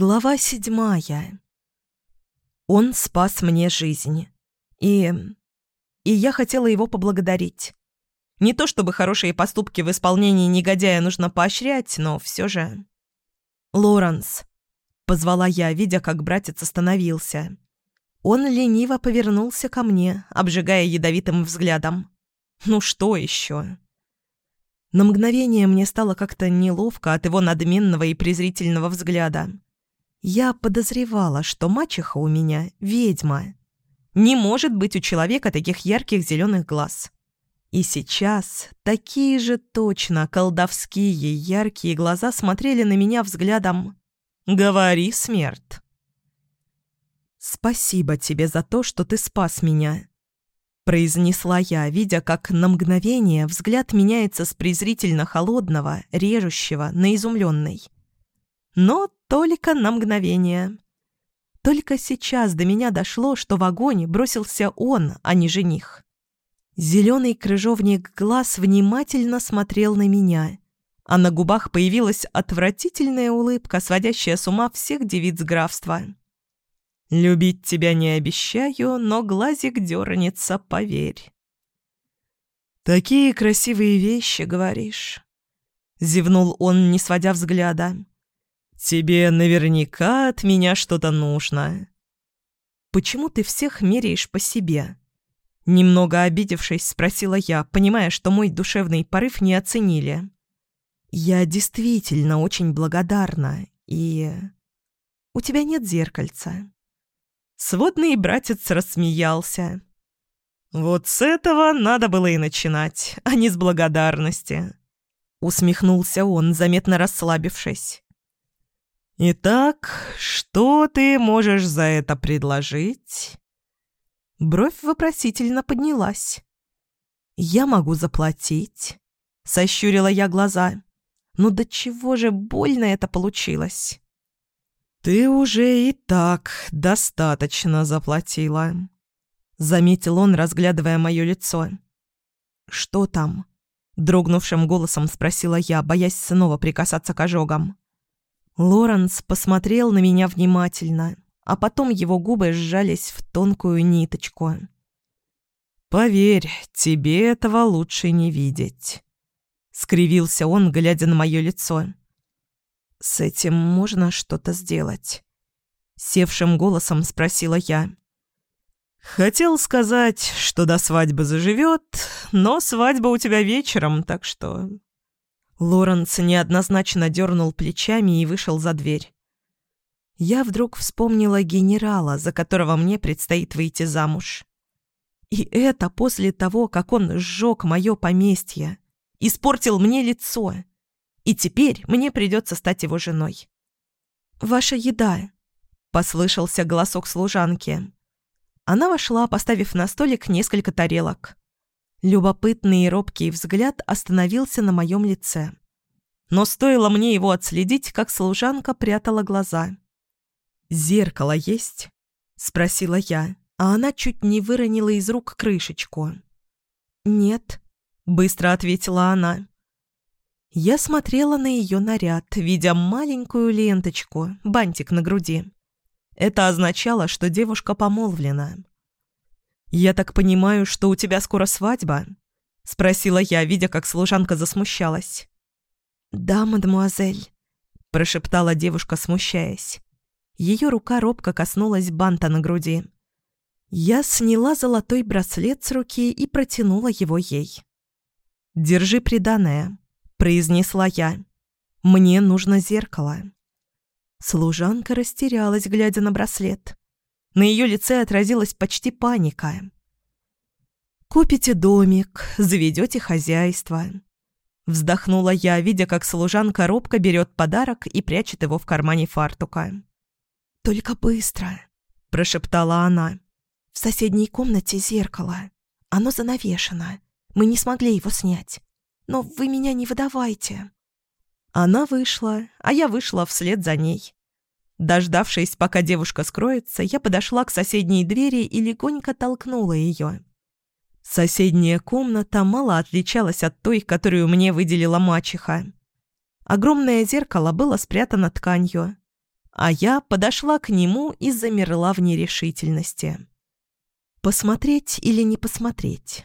Глава седьмая. Он спас мне жизнь. И... И я хотела его поблагодарить. Не то чтобы хорошие поступки в исполнении негодяя нужно поощрять, но все же... «Лоренс», — позвала я, видя, как братец остановился. Он лениво повернулся ко мне, обжигая ядовитым взглядом. «Ну что еще?» На мгновение мне стало как-то неловко от его надменного и презрительного взгляда. Я подозревала, что мачеха у меня — ведьма. Не может быть у человека таких ярких зеленых глаз. И сейчас такие же точно колдовские яркие глаза смотрели на меня взглядом «Говори, смерть!» «Спасибо тебе за то, что ты спас меня», — произнесла я, видя, как на мгновение взгляд меняется с презрительно холодного, режущего, на изумленный. Но только на мгновение. Только сейчас до меня дошло, что в огонь бросился он, а не жених. Зеленый крыжовник глаз внимательно смотрел на меня, а на губах появилась отвратительная улыбка, сводящая с ума всех девиц графства. «Любить тебя не обещаю, но глазик дернется, поверь». «Такие красивые вещи, говоришь?» — зевнул он, не сводя взгляда. «Тебе наверняка от меня что-то нужно». «Почему ты всех меряешь по себе?» Немного обидевшись, спросила я, понимая, что мой душевный порыв не оценили. «Я действительно очень благодарна, и...» «У тебя нет зеркальца». Сводный братец рассмеялся. «Вот с этого надо было и начинать, а не с благодарности», — усмехнулся он, заметно расслабившись. «Итак, что ты можешь за это предложить?» Бровь вопросительно поднялась. «Я могу заплатить», — сощурила я глаза. «Ну до чего же больно это получилось?» «Ты уже и так достаточно заплатила», — заметил он, разглядывая мое лицо. «Что там?» — дрогнувшим голосом спросила я, боясь снова прикасаться к ожогам. Лоренс посмотрел на меня внимательно, а потом его губы сжались в тонкую ниточку. «Поверь, тебе этого лучше не видеть», — скривился он, глядя на мое лицо. «С этим можно что-то сделать?» — севшим голосом спросила я. «Хотел сказать, что до свадьбы заживет, но свадьба у тебя вечером, так что Лоренс неоднозначно дернул плечами и вышел за дверь. Я вдруг вспомнила генерала, за которого мне предстоит выйти замуж. И это после того, как он сжег мое поместье, испортил мне лицо. И теперь мне придется стать его женой. «Ваша еда», — послышался голосок служанки. Она вошла, поставив на столик несколько тарелок. Любопытный и робкий взгляд остановился на моем лице. Но стоило мне его отследить, как служанка прятала глаза. «Зеркало есть?» — спросила я, а она чуть не выронила из рук крышечку. «Нет», — быстро ответила она. Я смотрела на ее наряд, видя маленькую ленточку, бантик на груди. Это означало, что девушка помолвлена. «Я так понимаю, что у тебя скоро свадьба?» — спросила я, видя, как служанка засмущалась. «Да, мадемуазель», — прошептала девушка, смущаясь. Ее рука робко коснулась банта на груди. Я сняла золотой браслет с руки и протянула его ей. «Держи приданное», — произнесла я. «Мне нужно зеркало». Служанка растерялась, глядя на браслет. На ее лице отразилась почти паника. «Купите домик, заведете хозяйство». Вздохнула я, видя, как служанка робко берет подарок и прячет его в кармане фартука. «Только быстро», — прошептала она. «В соседней комнате зеркало. Оно занавешено. Мы не смогли его снять. Но вы меня не выдавайте». Она вышла, а я вышла вслед за ней. Дождавшись, пока девушка скроется, я подошла к соседней двери и легонько толкнула ее. Соседняя комната мало отличалась от той, которую мне выделила мачеха. Огромное зеркало было спрятано тканью. а я подошла к нему и замерла в нерешительности. Посмотреть или не посмотреть?